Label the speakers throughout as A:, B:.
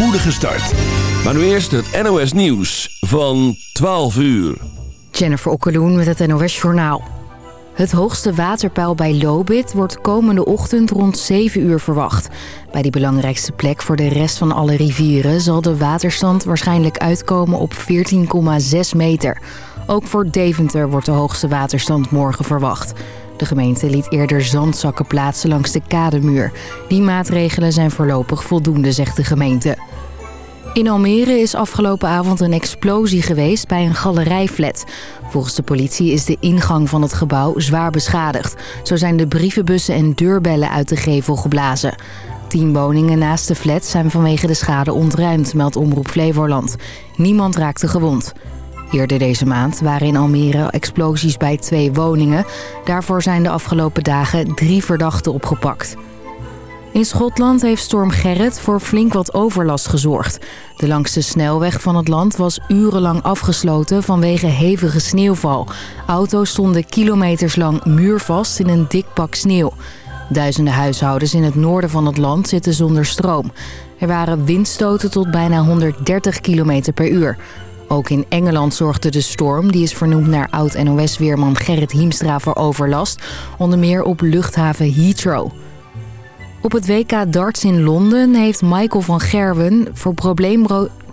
A: spoedige start. Maar nu eerst het NOS Nieuws van 12 uur.
B: Jennifer Okkeloen met het NOS Journaal. Het hoogste waterpeil bij Lobit wordt komende ochtend rond 7 uur verwacht. Bij die belangrijkste plek voor de rest van alle rivieren... zal de waterstand waarschijnlijk uitkomen op 14,6 meter. Ook voor Deventer wordt de hoogste waterstand morgen verwacht. De gemeente liet eerder zandzakken plaatsen langs de kademuur. Die maatregelen zijn voorlopig voldoende, zegt de gemeente. In Almere is afgelopen avond een explosie geweest bij een galerijflat. Volgens de politie is de ingang van het gebouw zwaar beschadigd. Zo zijn de brievenbussen en deurbellen uit de gevel geblazen. Tien woningen naast de flat zijn vanwege de schade ontruimd, meldt Omroep Flevoland. Niemand raakte gewond. Eerder deze maand waren in Almere explosies bij twee woningen. Daarvoor zijn de afgelopen dagen drie verdachten opgepakt. In Schotland heeft storm Gerrit voor flink wat overlast gezorgd. De langste snelweg van het land was urenlang afgesloten vanwege hevige sneeuwval. Auto's stonden kilometers lang muurvast in een dik pak sneeuw. Duizenden huishoudens in het noorden van het land zitten zonder stroom. Er waren windstoten tot bijna 130 km per uur. Ook in Engeland zorgde de storm, die is vernoemd naar oud-NOS-weerman Gerrit Hiemstra voor overlast, onder meer op luchthaven Heathrow. Op het WK darts in Londen heeft Michael van Gerwen voor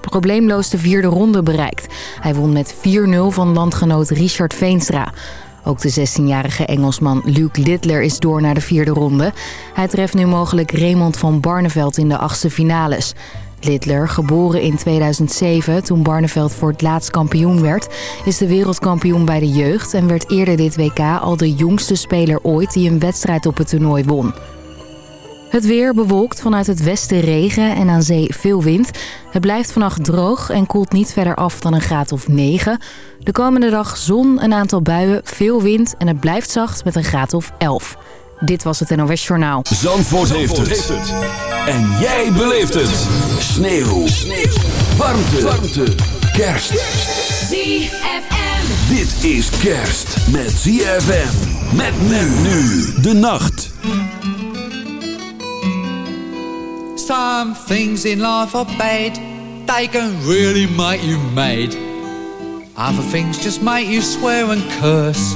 B: probleemloos de vierde ronde bereikt. Hij won met 4-0 van landgenoot Richard Veenstra. Ook de 16-jarige Engelsman Luke Littler is door naar de vierde ronde. Hij treft nu mogelijk Raymond van Barneveld in de achtste finales. Littler, geboren in 2007 toen Barneveld voor het laatst kampioen werd... is de wereldkampioen bij de jeugd en werd eerder dit WK al de jongste speler ooit... die een wedstrijd op het toernooi won. Het weer bewolkt vanuit het westen regen en aan zee veel wind. Het blijft vannacht droog en koelt niet verder af dan een graad of 9. De komende dag zon, een aantal buien, veel wind en het blijft zacht met een graad of 11. Dit was het NOS Journaal.
A: Zandvoort, heeft, het. En jij beleeft het. Sneeuw. Sneeuw. Warmte. Warmte. Kerst.
C: ZFM.
A: Dit is kerst met ZFM. Met men nu de nacht.
D: Some things in life are bad. They can really make you mad. Other things just make you swear and curse.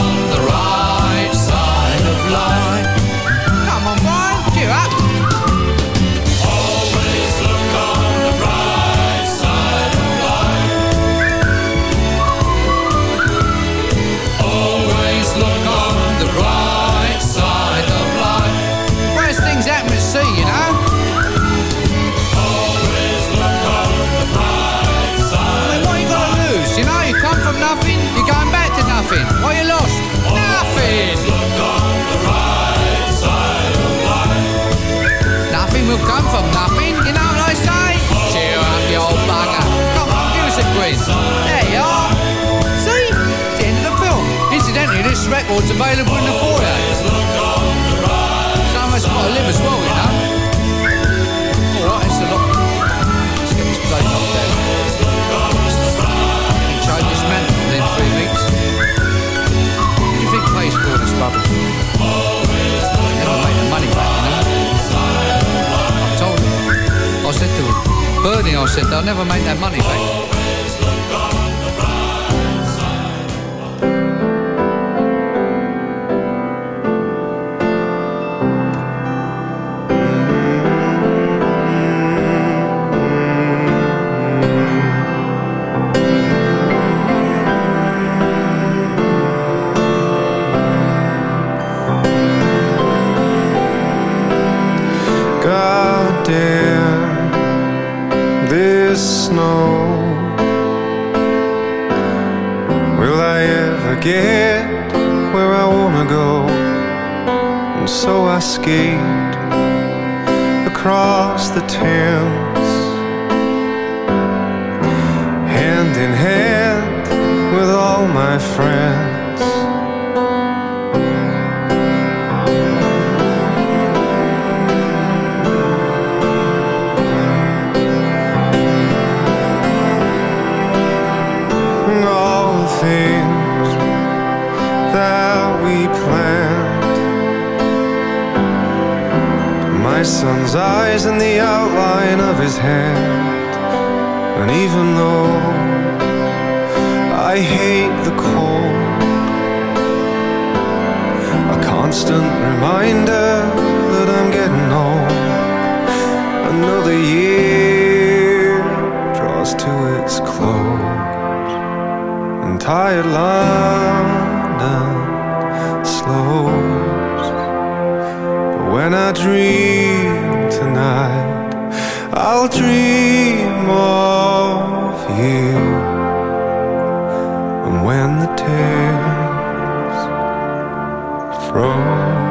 D: available in the foyer. Someone's got to live as well, you know. It's a lot. This man three weeks. Do you think? Never the money back. I told him. I said to him, I said, they'll never make that money back. of you.
C: And when the tears froze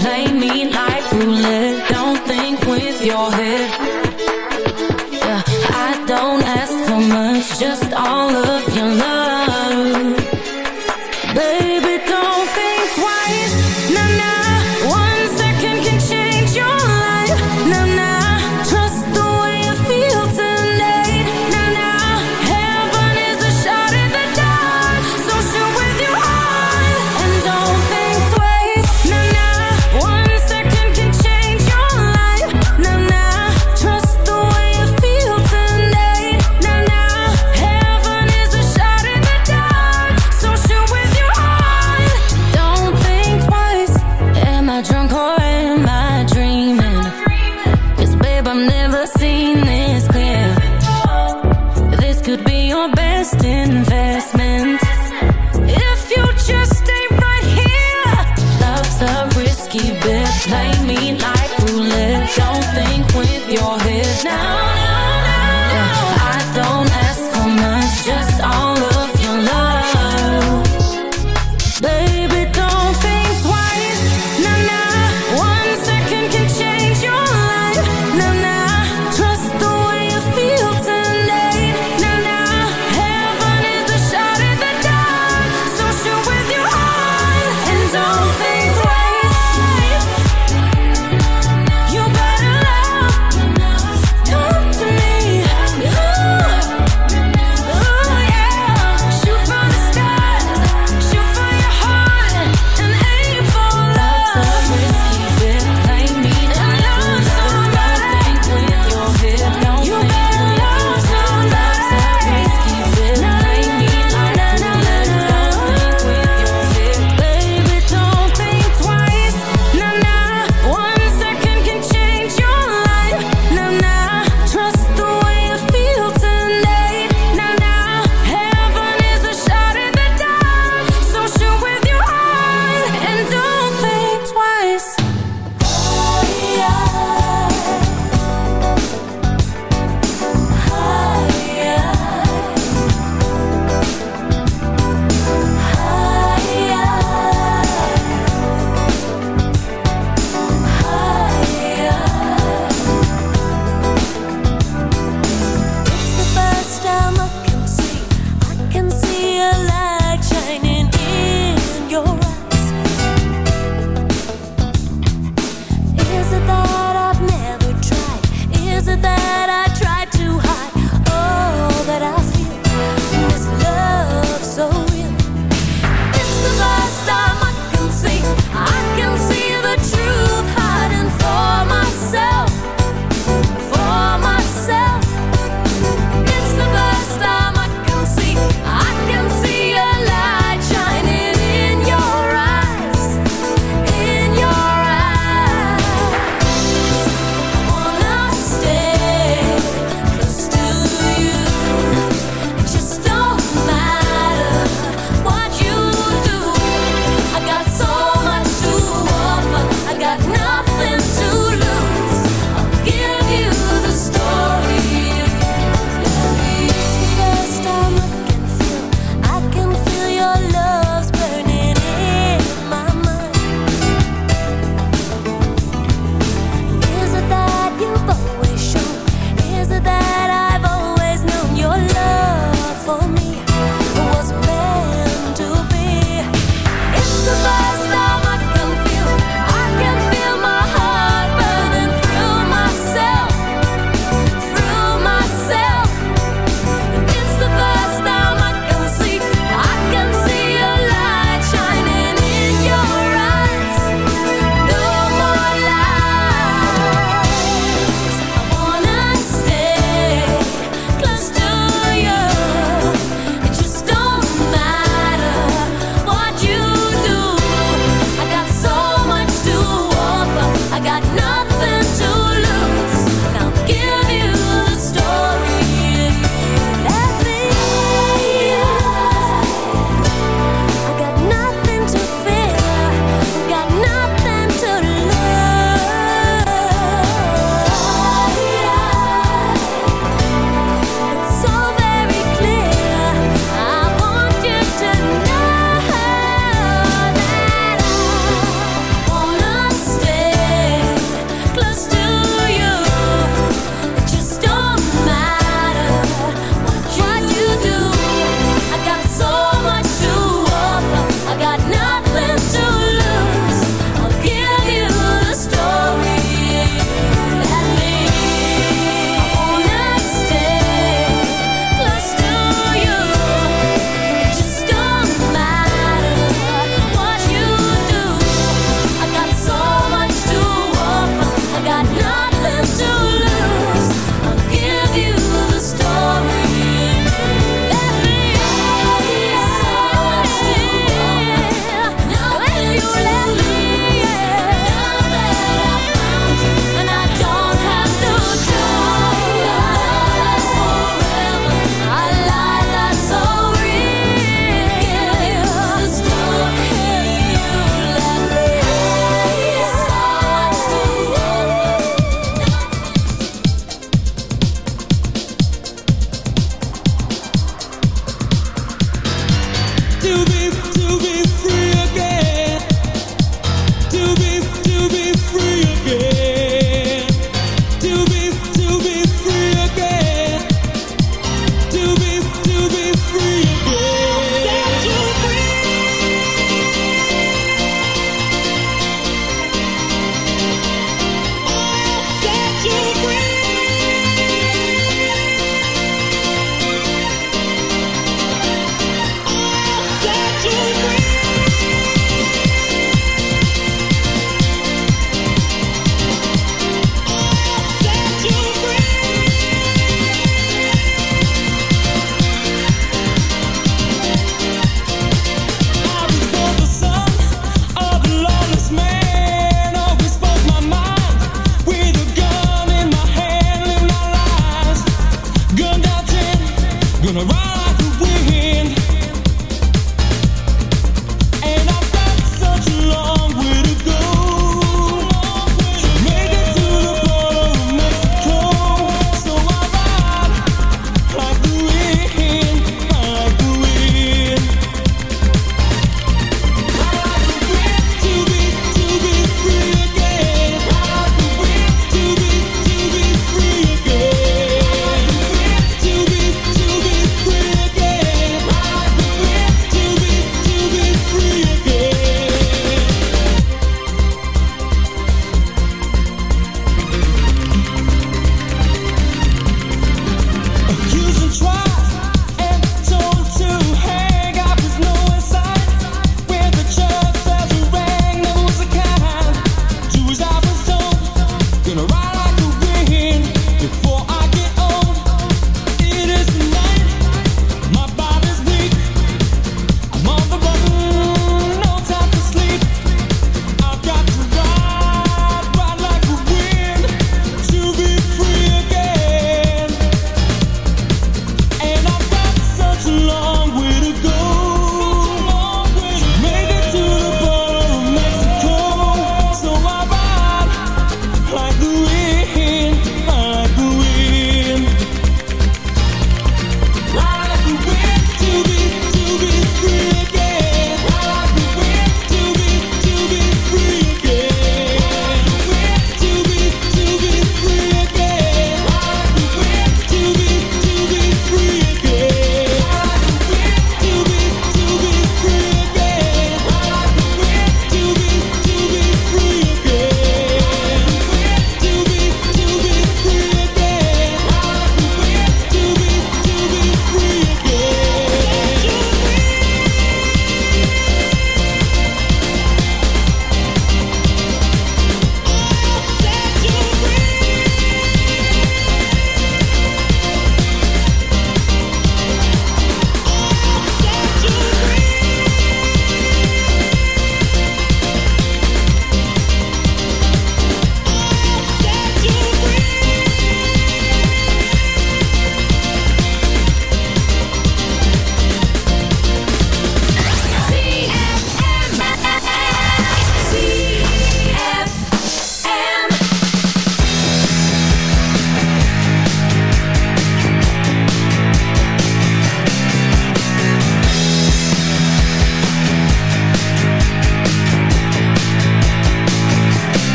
E: Play me like roulette. Don't think with your head.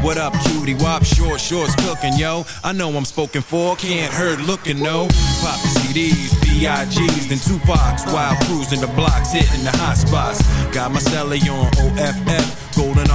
F: What up, cutie? Wop, short shorts cooking, yo. I know I'm spoken for, can't hurt looking, no. Pop the CDs, B.I.G's, then Tupac's. While cruising the blocks, hitting the hot spots. Got my celly on OFF.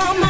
G: My mind.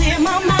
G: my mind.